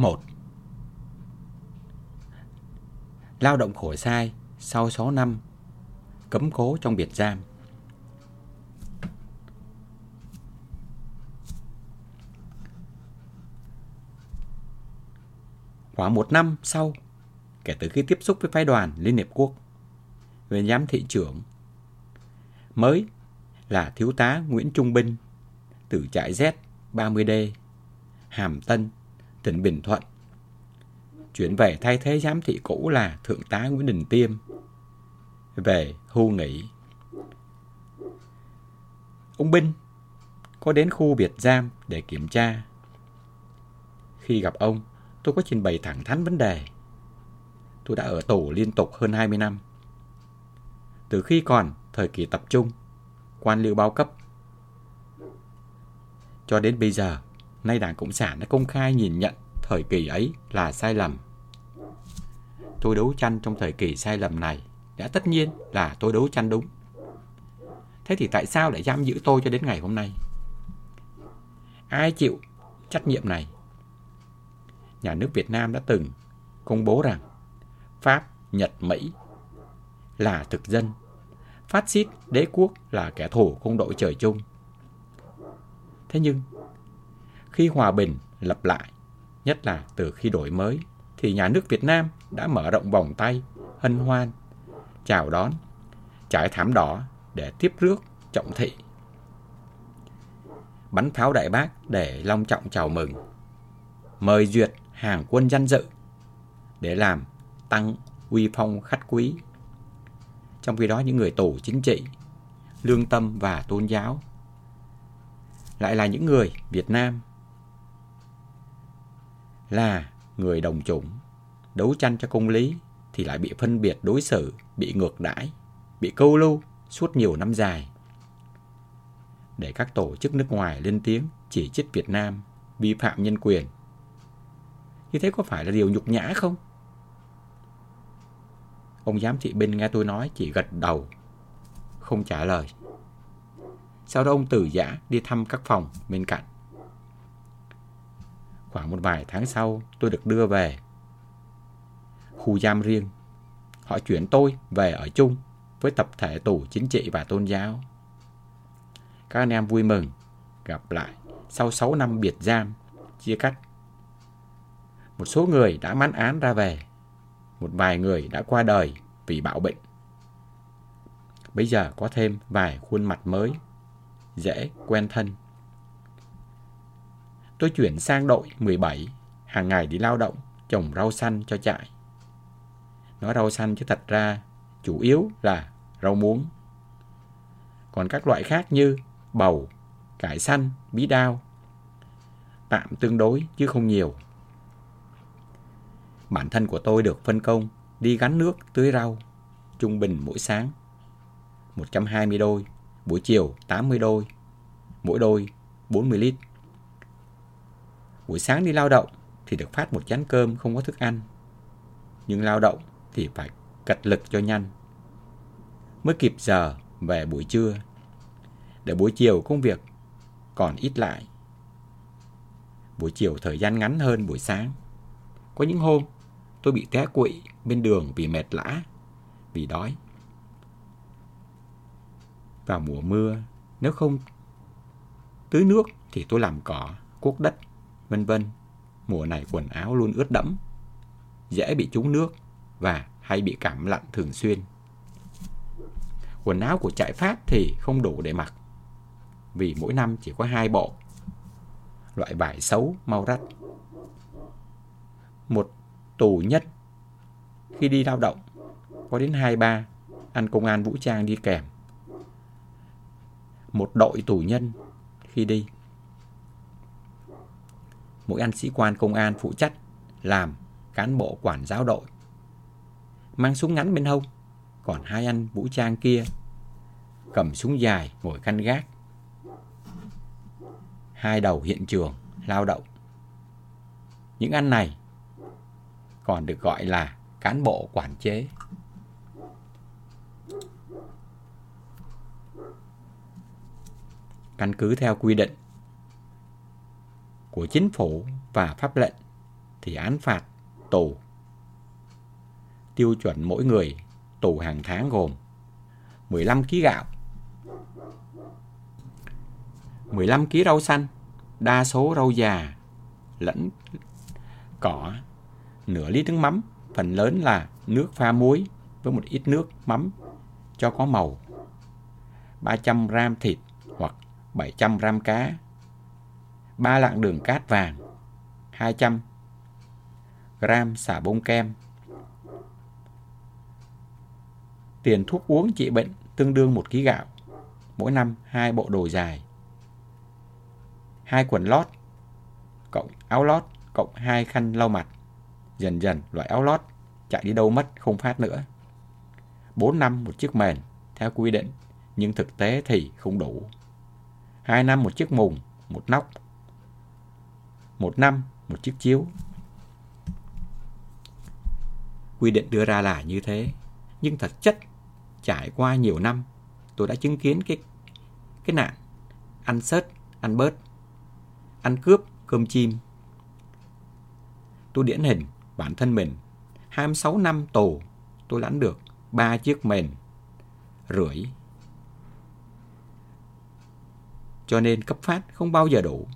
1. Lao động khổ sai sau 6 năm cấm cố trong biệt giam. Khoảng một năm sau, kể từ khi tiếp xúc với phái đoàn Liên Hiệp Quốc, về giám thị trưởng mới là thiếu tá Nguyễn Trung Binh từ trại Z 30D, Hàm Tân, tỉnh Bình Thuận. Chuyển về thay thế giám thị cũ là Thượng tá Nguyễn Đình Tiêm, về hưu nghỉ. Ông Binh có đến khu biệt giam để kiểm tra. Khi gặp ông, tôi có trình bày thẳng thắn vấn đề. Tôi đã ở tù liên tục hơn 20 năm. Từ khi còn thời kỳ tập trung, quan liêu bao cấp. Cho đến bây giờ, nay Đảng Cộng sản đã công khai nhìn nhận thời kỳ ấy là sai lầm. Tôi đấu tranh trong thời kỳ sai lầm này, đã tất nhiên là tôi đấu tranh đúng. Thế thì tại sao lại giam giữ tôi cho đến ngày hôm nay? Ai chịu trách nhiệm này? Nhà nước Việt Nam đã từng công bố rằng Pháp, Nhật, Mỹ là thực dân phát xít đế quốc là kẻ thù không đội trời chung. Thế nhưng, khi hòa bình lập lại, nhất là từ khi đổi mới, thì nhà nước Việt Nam đã mở rộng vòng tay, hân hoan, chào đón, trải thảm đỏ để tiếp rước trọng thị. Bắn pháo đại bác để long trọng chào mừng. Mời duyệt hàng quân danh dự để làm tăng uy phong khách quý trong khi đó những người tù chính trị, lương tâm và tôn giáo lại là những người Việt Nam là người đồng chủng, đấu tranh cho công lý thì lại bị phân biệt đối xử, bị ngược đãi, bị câu lưu suốt nhiều năm dài. Để các tổ chức nước ngoài lên tiếng chỉ trích Việt Nam vi phạm nhân quyền. Như thế có phải là điều nhục nhã không? Ông giám thị binh nghe tôi nói chỉ gật đầu, không trả lời. Sau đó ông từ giã đi thăm các phòng bên cạnh. Khoảng một vài tháng sau, tôi được đưa về khu giam riêng. Họ chuyển tôi về ở chung với tập thể tù chính trị và tôn giáo. Các anh em vui mừng gặp lại sau 6 năm biệt giam, chia cắt. Một số người đã mãn án ra về một vài người đã qua đời vì bạo bệnh. Bây giờ có thêm vài khuôn mặt mới, dễ quen thân. Tôi chuyển sang đội 17, hàng ngày đi lao động, trồng rau xanh cho trại. Nói rau xanh chứ thật ra chủ yếu là rau muống. Còn các loại khác như bầu, cải xanh, bí đao, tạm tương đối chứ không nhiều. Bản thân của tôi được phân công đi gắn nước tưới rau, trung bình mỗi sáng 120 đôi, buổi chiều 80 đôi, mỗi đôi 40 lít. Buổi sáng đi lao động thì được phát một chén cơm không có thức ăn. Nhưng lao động thì phải cật lực cho nhanh. Mới kịp giờ về buổi trưa. Để buổi chiều công việc còn ít lại. Buổi chiều thời gian ngắn hơn buổi sáng. Có những hôm tôi bị té quỵ bên đường vì mệt lã, vì đói. Vào mùa mưa, nếu không tưới nước thì tôi làm cỏ, cuốc đất, vân vân. Mùa này quần áo luôn ướt đẫm, dễ bị trúng nước và hay bị cảm lạnh thường xuyên. Quần áo của trại Pháp thì không đủ để mặc, vì mỗi năm chỉ có hai bộ. Loại vải xấu, mau rách. Một tù nhất khi đi lao động có đến hai ba anh công an vũ trang đi kèm một đội tù nhân khi đi mỗi anh sĩ quan công an phụ trách làm cán bộ quản giáo đội. Mang súng ngắn bên hông, còn hai anh vũ trang kia cầm súng dài ngồi canh gác. Hai đầu hiện trường lao động. Những anh này còn được gọi là cán bộ quản chế. Căn cứ theo quy định của chính phủ và pháp lệnh thì án phạt tù. Tiêu chuẩn mỗi người tù hàng tháng gồm 15 kg gạo, 15 kg rau xanh, đa số rau già lẫn cỏ, nửa lít nước mắm, phần lớn là nước pha muối với một ít nước mắm cho có màu. 300 gram thịt hoặc 700 gram cá. 3 lạng đường cát vàng. 200 gram xả bông kem. Tiền thuốc uống trị bệnh tương đương 1 kg gạo. Mỗi năm hai bộ đồ dài. hai quần lót cộng áo lót cộng hai khăn lau mặt. Dần dần loại áo lót chạy đi đâu mất không phát nữa. 4 năm một chiếc mền theo quy định, nhưng thực tế thì không đủ. 2 năm một chiếc mùng, một nóc. Một năm một chiếc chiếu. Quy định đưa ra là như thế, nhưng thật chất trải qua nhiều năm, tôi đã chứng kiến cái cái nạn ăn sớt, ăn bớt, ăn cướp cơm chim. Tôi điển hình bản thân mình 26 năm tù tôi lãnh được ba chiếc mền rưỡi. Cho nên cấp phát không bao giờ đủ.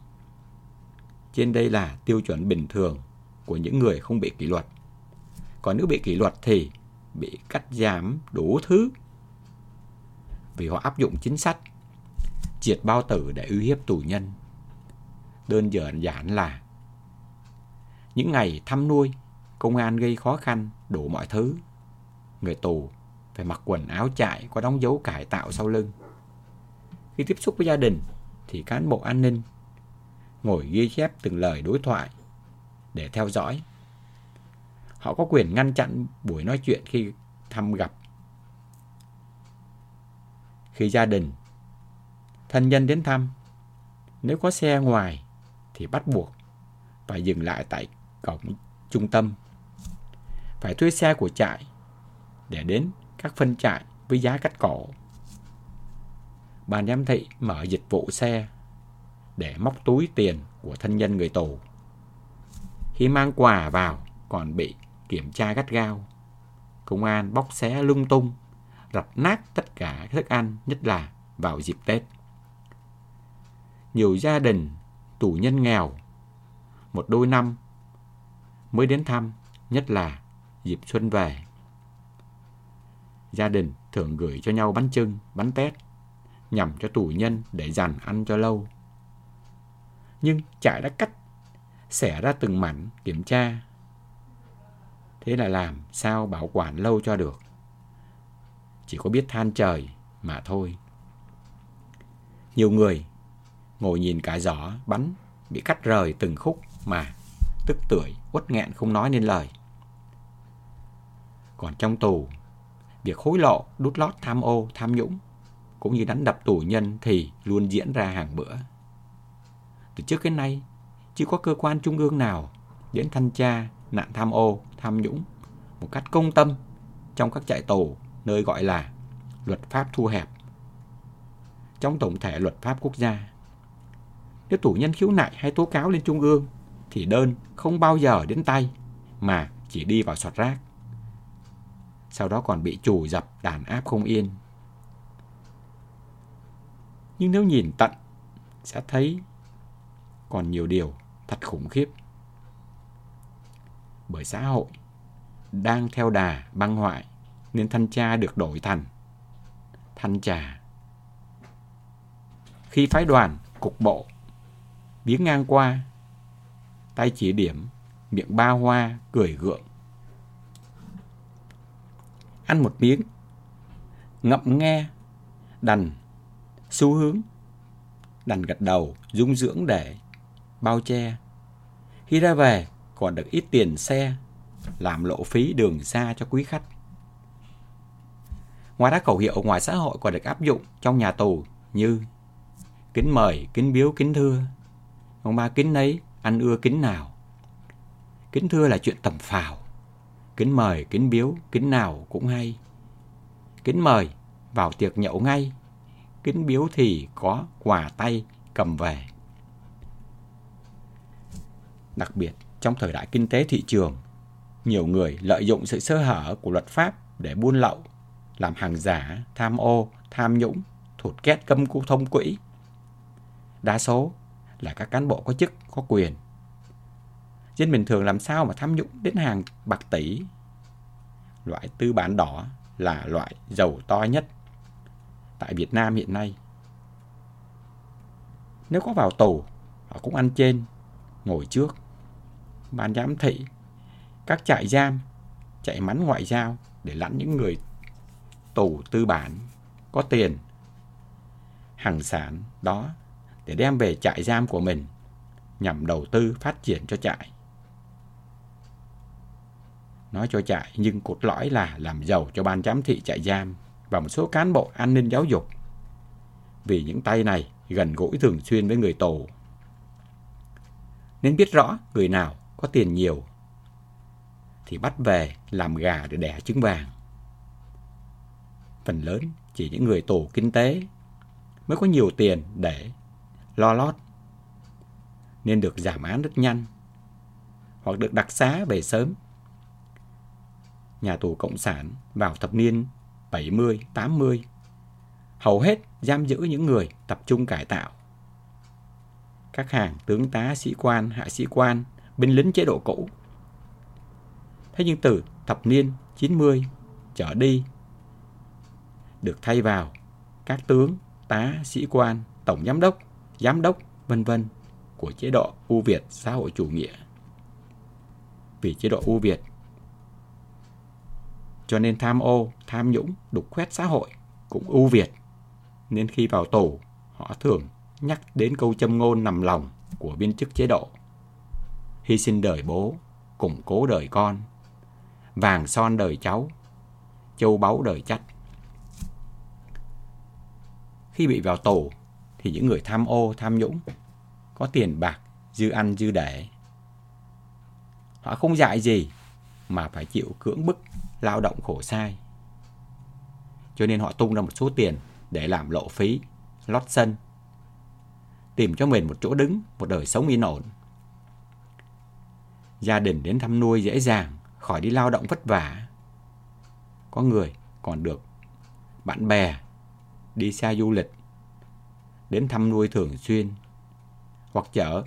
Trên đây là tiêu chuẩn bình thường của những người không bị kỷ luật. Còn nếu bị kỷ luật thì bị cắt giảm đủ thứ. Vì họ áp dụng chính sách triệt bao tử để uy hiếp tù nhân. Đơn giản giản là những ngày thăm nuôi, công an gây khó khăn, đủ mọi thứ. Người tù phải mặc quần áo chạy có đóng dấu cải tạo sau lưng. Khi tiếp xúc với gia đình thì cán bộ an ninh ngồi ghi chép từng lời đối thoại để theo dõi. Họ có quyền ngăn chặn buổi nói chuyện khi thăm gặp. Khi gia đình, thân nhân đến thăm, nếu có xe ngoài thì bắt buộc phải dừng lại tại cổng trung tâm phải thuê xe của trại để đến các phân trại với giá cắt cổ. Ban giám thị mở dịch vụ xe để móc túi tiền của thân nhân người tù. Khi mang quà vào còn bị kiểm tra gắt gao. Công an bóc xé lung tung, rập nát tất cả thức ăn, nhất là vào dịp Tết. Nhiều gia đình tù nhân nghèo, một đôi năm mới đến thăm, nhất là dịp xuân về. Gia đình thường gửi cho nhau bánh trưng, bánh tét, nhằm cho tù nhân để dành ăn cho lâu. Nhưng chải đã cắt, xẻ ra từng mảnh kiểm tra. Thế là làm sao bảo quản lâu cho được. Chỉ có biết than trời mà thôi. Nhiều người ngồi nhìn cả giỏ bánh bị cắt rời từng khúc mà tức tưởi, uất nghẹn không nói nên lời. Còn trong tù, việc hối lộ, đút lót tham ô, tham nhũng cũng như đánh đập tù nhân thì luôn diễn ra hàng bữa. Từ trước đến nay, chưa có cơ quan trung ương nào đến thanh tra nạn tham ô, tham nhũng một cách công tâm trong các trại tù nơi gọi là luật pháp thu hẹp. Trong tổng thể luật pháp quốc gia, nếu tù nhân khiếu nại hay tố cáo lên trung ương thì đơn không bao giờ đến tay mà chỉ đi vào sọt rác sau đó còn bị chủ dập đàn áp không yên. Nhưng nếu nhìn tận, sẽ thấy còn nhiều điều thật khủng khiếp. Bởi xã hội đang theo đà băng hoại nên thanh tra được đổi thành thanh trà. Khi phái đoàn, cục bộ, biếng ngang qua, tay chỉ điểm, miệng ba hoa, cười gượng, ăn một miếng, ngậm nghe, đành, xu hướng, đành gật đầu, dung dưỡng để bao che. Khi ra về, còn được ít tiền xe, làm lộ phí đường xa cho quý khách. Ngoài ra khẩu hiệu ngoài xã hội còn được áp dụng trong nhà tù như kính mời, kính biếu, kính thưa. Ông ba kính ấy, ăn ưa kính nào. Kính thưa là chuyện tầm phào. Kính mời, kính biếu, kính nào cũng hay. Kính mời, vào tiệc nhậu ngay. Kính biếu thì có quà tay cầm về. Đặc biệt, Trong thời đại kinh tế thị trường, nhiều người lợi dụng sự sơ hở của luật pháp để buôn lậu, làm hàng giả, tham ô, tham nhũng, thụt két câm cụ thông quỹ. Đa số là các cán bộ có chức, có quyền. Dân bình thường làm sao mà tham nhũng đến hàng bạc tỷ. Loại tư bản đỏ là loại giàu to nhất tại Việt Nam hiện nay. Nếu có vào tù, họ cũng ăn trên, ngồi trước. Ban giám thị, các trại giam, chạy mắn ngoại giao để lẫn những người tù tư bản có tiền hàng sản đó để đem về trại giam của mình nhằm đầu tư phát triển cho trại. Nói cho trại nhưng cốt lõi là làm giàu cho ban giám thị trại giam và một số cán bộ an ninh giáo dục. Vì những tay này gần gũi thường xuyên với người tù. Nên biết rõ người nào có tiền nhiều thì bắt về làm gà để đẻ trứng vàng. Phần lớn chỉ những người tổ kinh tế mới có nhiều tiền để lo lót nên được giảm án rất nhanh hoặc được đặc xá về sớm. Nhà tù Cộng sản vào thập niên 70, 80 hầu hết giam giữ những người tập trung cải tạo. Các hàng tướng tá, sĩ quan, hạ sĩ quan, binh lính chế độ cũ. Thế nhưng từ thập niên 90 trở đi được thay vào các tướng, tá, sĩ quan, tổng giám đốc, giám đốc, vân vân của chế độ ưu Việt xã hội chủ nghĩa. Vì chế độ ưu Việt cho nên tham ô, tham nhũng, đục khoét xã hội cũng ưu Việt. Nên khi vào tù, họ thường nhắc đến câu châm ngôn nằm lòng của viên chức chế độ. Hy sinh đời bố, củng cố đời con, vàng son đời cháu, châu báu đời chắt. Khi bị vào tù, thì những người tham ô, tham nhũng, có tiền bạc, dư ăn, dư để. Họ không dạy gì mà phải chịu cưỡng bức, lao động khổ sai. Cho nên họ tung ra một số tiền để làm lộ phí, lót sân, tìm cho mình một chỗ đứng, một đời sống yên ổn. Gia đình đến thăm nuôi dễ dàng, khỏi đi lao động vất vả. Có người còn được bạn bè đi xa du lịch, đến thăm nuôi thường xuyên, hoặc chở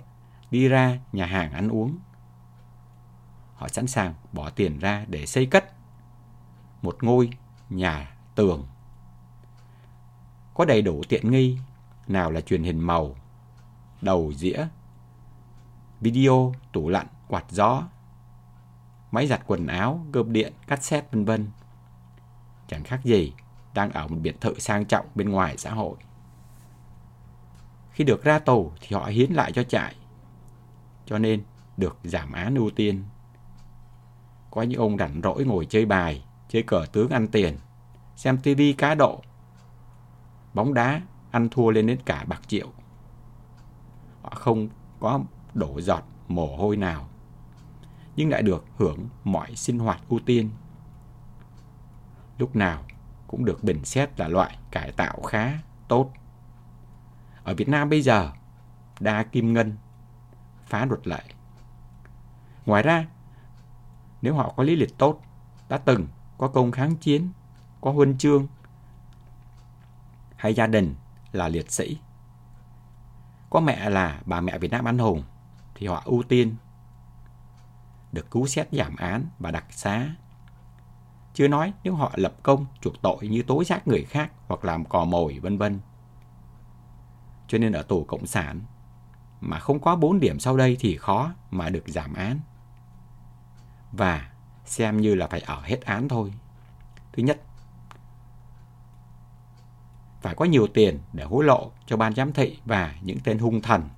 đi ra nhà hàng ăn uống. Họ sẵn sàng bỏ tiền ra để xây cất một ngôi nhà tường. Có đầy đủ tiện nghi, nào là truyền hình màu, đầu dĩa, video, tủ lạnh, quạt gió, máy giặt quần áo, gơm điện, cassette vân vân. Chẳng khác gì đang ở một biệt thự sang trọng bên ngoài xã hội. Khi được ra tù thì họ hiến lại cho trại, cho nên được giảm án ưu tiên. Có những ông rảnh rỗi ngồi chơi bài, chơi cờ tướng ăn tiền, xem tivi cá độ, bóng đá ăn thua lên đến cả bạc triệu. Họ không có đổ giọt mồ hôi nào, nhưng lại được hưởng mọi sinh hoạt ưu tiên. Lúc nào cũng được bình xét là loại cải tạo khá, tốt. Ở Việt Nam bây giờ, đa kim ngân, phá luật lệ. Ngoài ra, nếu họ có lý lịch tốt, đã từng có công kháng chiến, có huân chương, hay gia đình là liệt sĩ, có mẹ là bà mẹ Việt Nam anh hùng, thì họ ưu tiên được cứu xét giảm án và đặc xá chưa nói nếu họ lập công chuộc tội như tố giác người khác hoặc làm cò mồi vân vân. Cho nên ở tù cộng sản mà không có 4 điểm sau đây thì khó mà được giảm án. Và xem như là phải ở hết án thôi. Thứ nhất, phải có nhiều tiền để hối lộ cho ban giám thị và những tên hung thần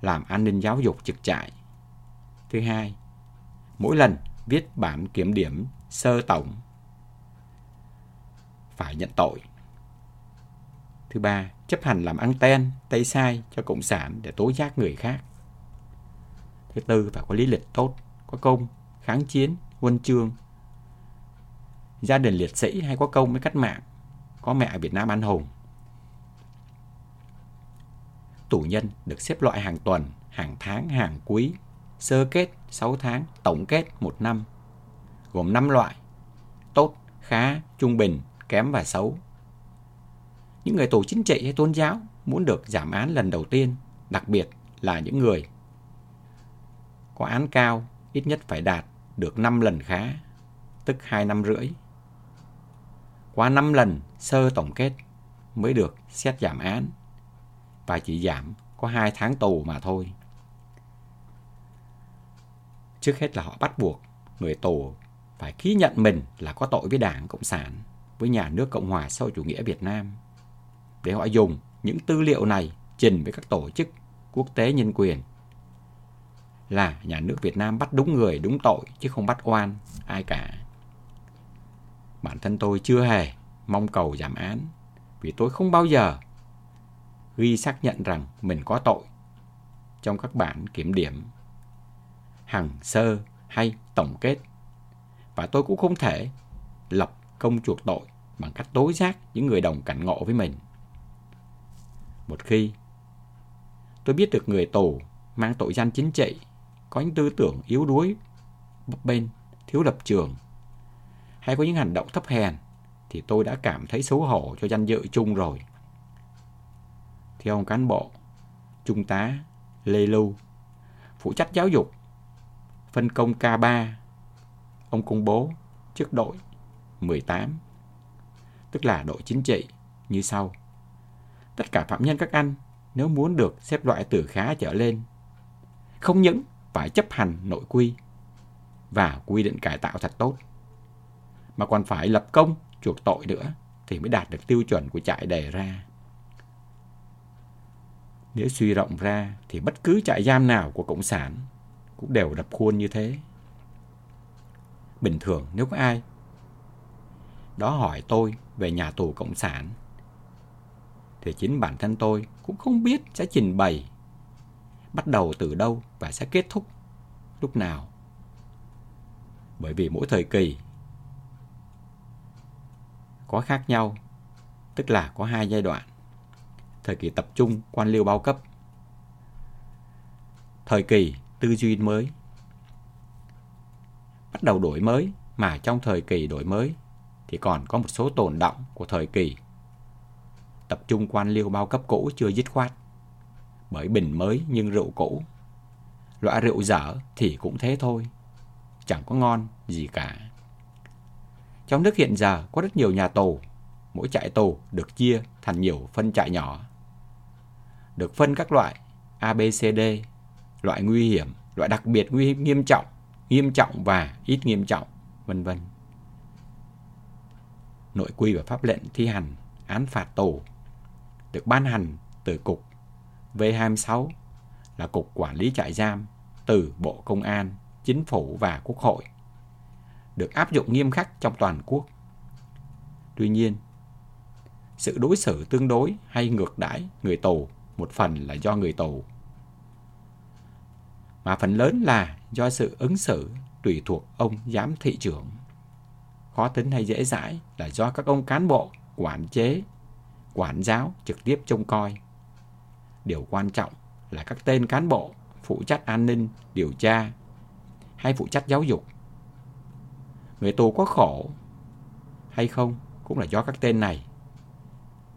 làm an ninh giáo dục trực trại. Thứ hai, mỗi lần viết bản kiểm điểm sơ tổng phải nhận tội. Thứ ba, chấp hành làm ăn ten, tay sai cho cộng sản để tố giác người khác. Thứ tư, phải có lý lịch tốt, có công, kháng chiến, huân chương. Gia đình liệt sĩ hay có công với cách mạng, có mẹ Việt Nam anh hùng. Tù nhân được xếp loại hàng tuần, hàng tháng, hàng quý, sơ kết 6 tháng, tổng kết 1 năm, gồm 5 loại, tốt, khá, trung bình, kém và xấu. Những người tù chính trị hay tôn giáo muốn được giảm án lần đầu tiên, đặc biệt là những người có án cao ít nhất phải đạt được 5 lần khá, tức 2 năm rưỡi. Qua 5 lần sơ tổng kết mới được xét giảm án và chỉ giảm có 2 tháng tù mà thôi. Trước hết là họ bắt buộc người tù phải ký nhận mình là có tội với Đảng Cộng sản, với nhà nước Cộng hòa xã hội chủ nghĩa Việt Nam để họ dùng những tư liệu này trình với các tổ chức quốc tế nhân quyền là nhà nước Việt Nam bắt đúng người đúng tội chứ không bắt oan ai cả. Bản thân tôi chưa hề mong cầu giảm án vì tôi không bao giờ ghi xác nhận rằng mình có tội trong các bản kiểm điểm hằng sơ hay tổng kết và tôi cũng không thể lập công chuộc tội bằng cách tối giác những người đồng cảnh ngộ với mình. Một khi tôi biết được người tù mang tội danh chính trị có những tư tưởng yếu đuối, bấp bênh, thiếu lập trường hay có những hành động thấp hèn thì tôi đã cảm thấy xấu hổ cho danh dự chung rồi. Theo ông cán bộ, Trung tá Lê Lưu, phụ trách giáo dục, phân công K3, ông công bố trước đội 18, tức là đội chính trị như sau. Tất cả phạm nhân các anh nếu muốn được xếp loại từ khá trở lên, không những phải chấp hành nội quy và quy định cải tạo thật tốt, mà còn phải lập công chuộc tội nữa thì mới đạt được tiêu chuẩn của trại đề ra. Nếu suy rộng ra thì bất cứ trại giam nào của Cộng sản cũng đều đập khuôn như thế. Bình thường nếu có ai đó hỏi tôi về nhà tù Cộng sản thì chính bản thân tôi cũng không biết sẽ trình bày bắt đầu từ đâu và sẽ kết thúc lúc nào. Bởi vì mỗi thời kỳ có khác nhau, tức là có hai giai đoạn. Thời kỳ tập trung quan liêu bao cấp, thời kỳ tư duy mới. Bắt đầu đổi mới mà trong thời kỳ đổi mới thì còn có một số tồn động của thời kỳ tập trung quan liêu bao cấp cũ chưa dứt khoát. Bởi bình mới nhưng rượu cũ. Loại rượu dở thì cũng thế thôi. Chẳng có ngon gì cả. Trong nước hiện giờ có rất nhiều nhà tù. Mỗi trại tù được chia thành nhiều phân trại nhỏ. Được phân các loại ABCD, loại nguy hiểm, loại đặc biệt nguy hiểm nghiêm trọng, nghiêm trọng và ít nghiêm trọng, vân vân. Nội quy và pháp lệnh thi hành án phạt tù được ban hành từ Cục V26 là Cục Quản lý trại giam từ Bộ Công an, Chính phủ và Quốc hội được áp dụng nghiêm khắc trong toàn quốc. Tuy nhiên, sự đối xử tương đối hay ngược đãi người tù một phần là do người tù, mà phần lớn là do sự ứng xử tùy thuộc ông giám thị trưởng. Khó tính hay dễ dãi là do các ông cán bộ, quản chế, quản giáo trực tiếp trông coi. Điều quan trọng là các tên cán bộ phụ trách an ninh, điều tra hay phụ trách giáo dục Người tù có khổ hay không cũng là do các tên này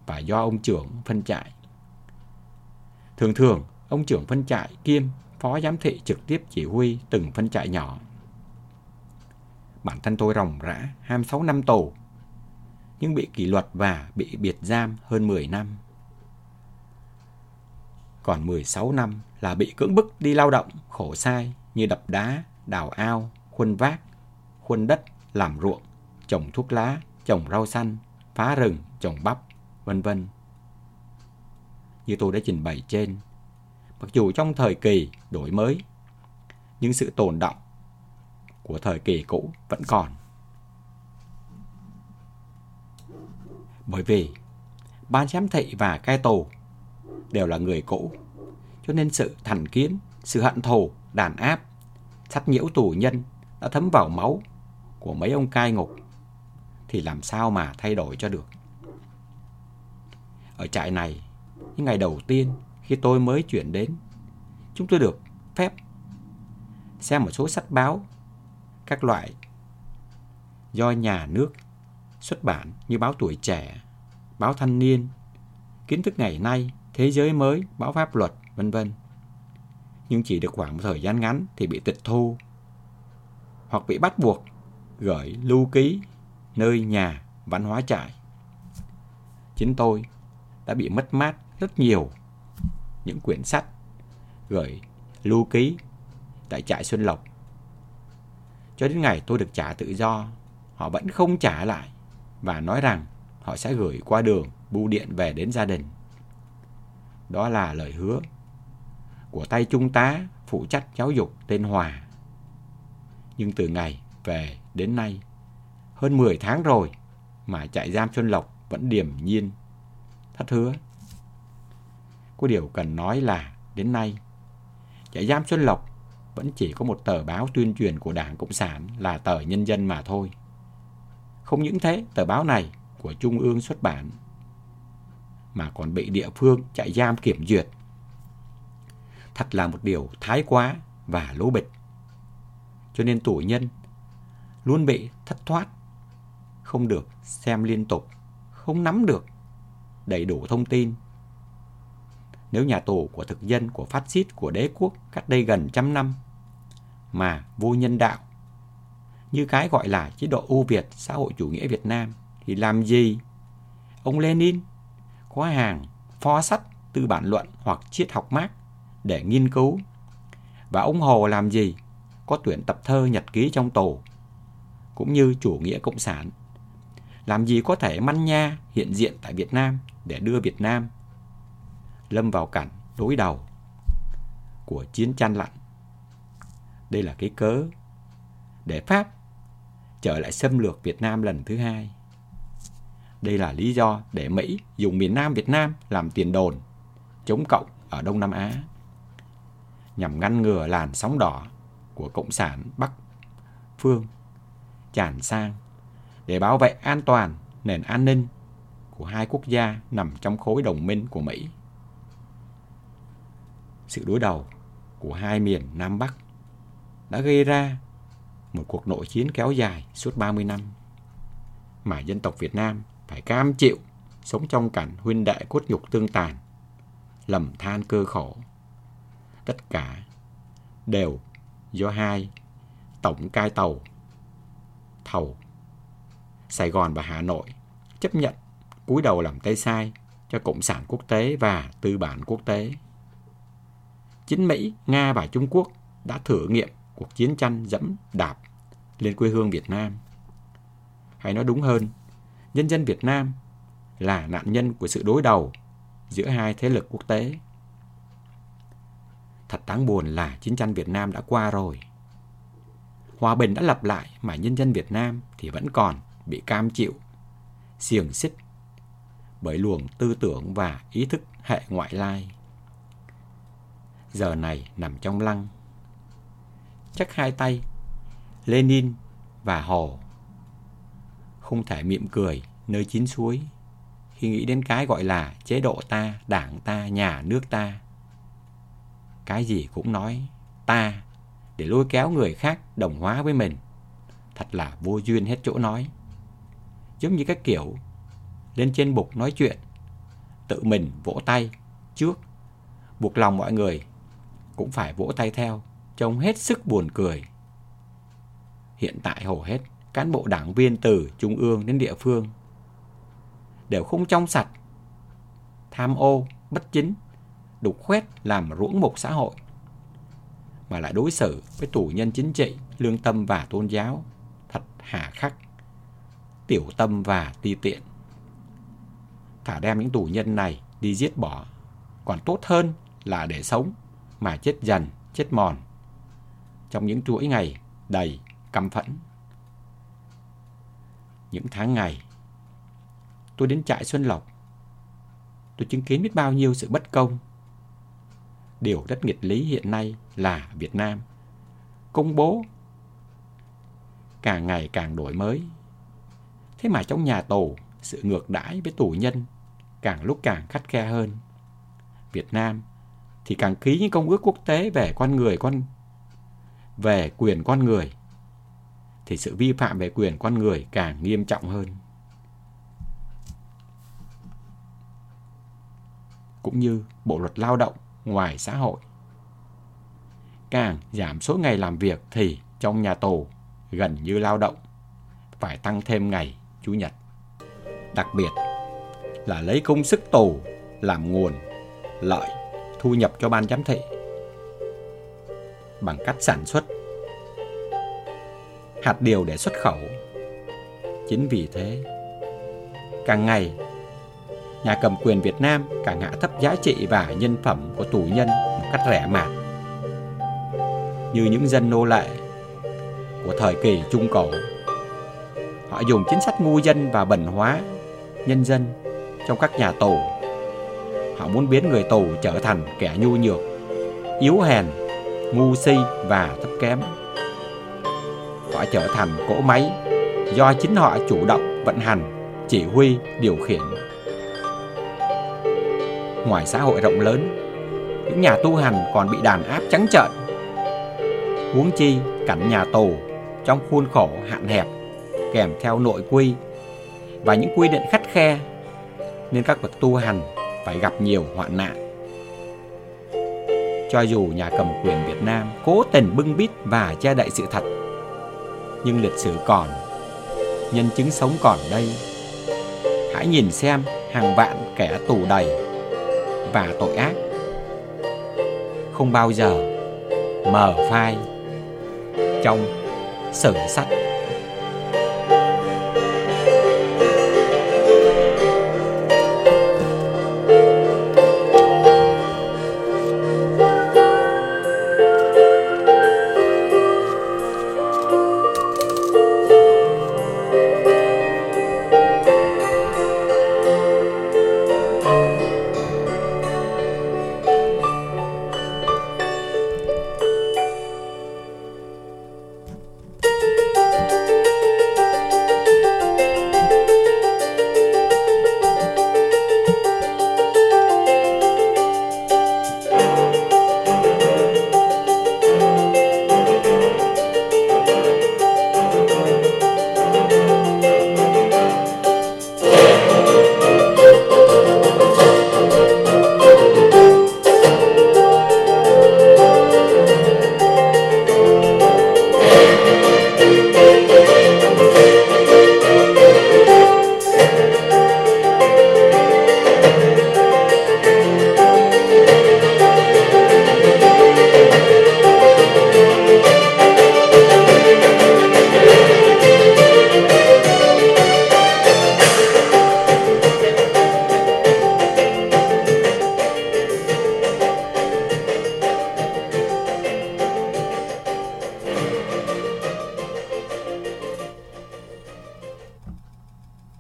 và do ông trưởng phân trại. Thường thường, ông trưởng phân trại kiêm phó giám thị trực tiếp chỉ huy từng phân trại nhỏ. Bản thân tôi ròng rã 26 năm tù, nhưng bị kỷ luật và bị biệt giam hơn 10 năm. Còn 16 năm là bị cưỡng bức đi lao động khổ sai như đập đá, đào ao, khuân vác, khuân đất, làm ruộng, trồng thuốc lá, trồng rau xanh, phá rừng, trồng bắp, vân vân. Như tôi đã trình bày trên, mặc dù trong thời kỳ đổi mới, nhưng sự tồn động của thời kỳ cũ vẫn còn. Bởi vì ban giám thị và cai tù đều là người cũ, cho nên sự thành kiến, sự hận thù, đàn áp, sát nhiễu tù nhân đã thấm vào máu của mấy ông cai ngục thì làm sao mà thay đổi cho được. Ở trại này, những ngày đầu tiên khi tôi mới chuyển đến, chúng tôi được phép xem một số sách báo các loại do nhà nước xuất bản như báo Tuổi Trẻ, báo Thanh Niên, Kiến thức ngày nay, Thế giới mới, báo pháp luật, vân vân. Nhưng chỉ được khoảng một thời gian ngắn thì bị tịch thu hoặc bị bắt buộc gửi lưu ký nơi nhà văn hóa trại. Chính tôi đã bị mất mát rất nhiều những quyển sách gửi lưu ký tại trại Xuân Lộc. Cho đến ngày tôi được trả tự do, họ vẫn không trả lại và nói rằng họ sẽ gửi qua đường bưu điện về đến gia đình. Đó là lời hứa của tay trung tá phụ trách giáo dục tên Hòa. Nhưng từ ngày về đến nay, hơn 10 tháng rồi mà trại giam Xuân Lộc vẫn điềm nhiên, thất hứa. Có điều cần nói là đến nay, trại giam Xuân Lộc vẫn chỉ có một tờ báo tuyên truyền của Đảng Cộng sản là tờ Nhân dân mà thôi. Không những thế, tờ báo này của Trung ương xuất bản mà còn bị địa phương trại giam kiểm duyệt. Thật là một điều thái quá và lố bịch. Cho nên tù nhân luôn bị thất thoát, không được xem liên tục, không nắm được đầy đủ thông tin. Nếu nhà tù của thực dân, của phát xít, của đế quốc cách đây gần trăm năm mà vô nhân đạo. Như cái gọi là chế độ ưu Việt xã hội chủ nghĩa Việt Nam thì làm gì? Ông Lenin có hàng pho sách tư bản luận hoặc triết học Marx để nghiên cứu. Và ông Hồ làm gì? Có tuyển tập thơ nhật ký trong tù cũng như chủ nghĩa cộng sản. Làm gì có thể măn nha hiện diện tại Việt Nam để đưa Việt Nam lâm vào cảnh đối đầu của chiến tranh lạnh. Đây là cái cớ để Pháp trở lại xâm lược Việt Nam lần thứ hai. Đây là lý do để Mỹ dùng miền Nam Việt Nam làm tiền đồn chống cộng ở Đông Nam Á, nhằm ngăn ngừa làn sóng đỏ của Cộng sản Bắc Phương tràn sang để bảo vệ an toàn nền an ninh của hai quốc gia nằm trong khối đồng minh của Mỹ. Sự đối đầu của hai miền Nam Bắc đã gây ra một cuộc nội chiến kéo dài suốt 30 năm mà dân tộc Việt Nam phải cam chịu sống trong cảnh huynh đệ cốt nhục tương tàn, lầm than cơ khổ. Tất cả đều do hai tổng cai tàu thầu Sài Gòn và Hà Nội chấp nhận cúi đầu làm tay sai cho Cộng sản quốc tế và tư bản quốc tế. Chính Mỹ, Nga và Trung Quốc đã thử nghiệm cuộc chiến tranh dẫm đạp lên quê hương Việt Nam. Hay nói đúng hơn, nhân dân Việt Nam là nạn nhân của sự đối đầu giữa hai thế lực quốc tế. Thật đáng buồn là chiến tranh Việt Nam đã qua rồi. Hòa bình đã lặp lại mà nhân dân Việt Nam thì vẫn còn bị cam chịu, xiềng xích bởi luồng tư tưởng và ý thức hệ ngoại lai. Giờ này nằm trong lăng. Chắc hai tay, Lenin và Hồ không thể mỉm cười nơi chín suối khi nghĩ đến cái gọi là chế độ ta, đảng ta, nhà nước ta. Cái gì cũng nói ta để lôi kéo người khác đồng hóa với mình. Thật là vô duyên hết chỗ nói. Giống như các kiểu lên trên bục nói chuyện, tự mình vỗ tay trước, buộc lòng mọi người cũng phải vỗ tay theo, trông hết sức buồn cười. Hiện tại hầu hết cán bộ đảng viên từ trung ương đến địa phương đều không trong sạch, tham ô, bất chính, đục khoét làm ruỗng mục xã hội mà lại đối xử với tù nhân chính trị, lương tâm và tôn giáo thật hà khắc, tiểu tâm và ti tiện. Thả đem những tù nhân này đi giết bỏ, còn tốt hơn là để sống mà chết dần, chết mòn trong những chuỗi ngày đầy căm phẫn. Những tháng ngày, tôi đến trại Xuân Lộc. Tôi chứng kiến biết bao nhiêu sự bất công. Điều rất nghịch lý hiện nay là Việt Nam công bố càng ngày càng đổi mới. Thế mà trong nhà tù, sự ngược đãi với tù nhân càng lúc càng khắt khe hơn. Việt Nam thì càng ký những công ước quốc tế về con người, con, về quyền con người, thì sự vi phạm về quyền con người càng nghiêm trọng hơn. Cũng như bộ luật lao động ngoài xã hội. Càng giảm số ngày làm việc thì trong nhà tù gần như lao động phải tăng thêm ngày Chủ nhật. Đặc biệt là lấy công sức tù làm nguồn lợi thu nhập cho ban giám thị bằng cách sản xuất hạt điều để xuất khẩu. Chính vì thế, càng ngày, nhà cầm quyền Việt Nam càng hạ thấp giá trị và nhân phẩm của tù nhân một cách rẻ mạt. Như những dân nô lệ của thời kỳ Trung Cổ, họ dùng chính sách ngu dân và bẩn hóa nhân dân trong các nhà tù. Họ muốn biến người tù trở thành kẻ nhu nhược, yếu hèn, ngu si và thấp kém họ trở thành cỗ máy do chính họ chủ động vận hành, chỉ huy, điều khiển. Ngoài xã hội rộng lớn, những nhà tu hành còn bị đàn áp trắng trợn. Huống chi cảnh nhà tù trong khuôn khổ hạn hẹp kèm theo nội quy và những quy định khắt khe nên các bậc tu hành phải gặp nhiều hoạn nạn. Cho dù nhà cầm quyền Việt Nam cố tình bưng bít và che đậy sự thật, nhưng lịch sử còn, nhân chứng sống còn đây. Hãy nhìn xem hàng vạn kẻ tù đầy và tội ác. Không bao giờ mờ phai trong sử sách.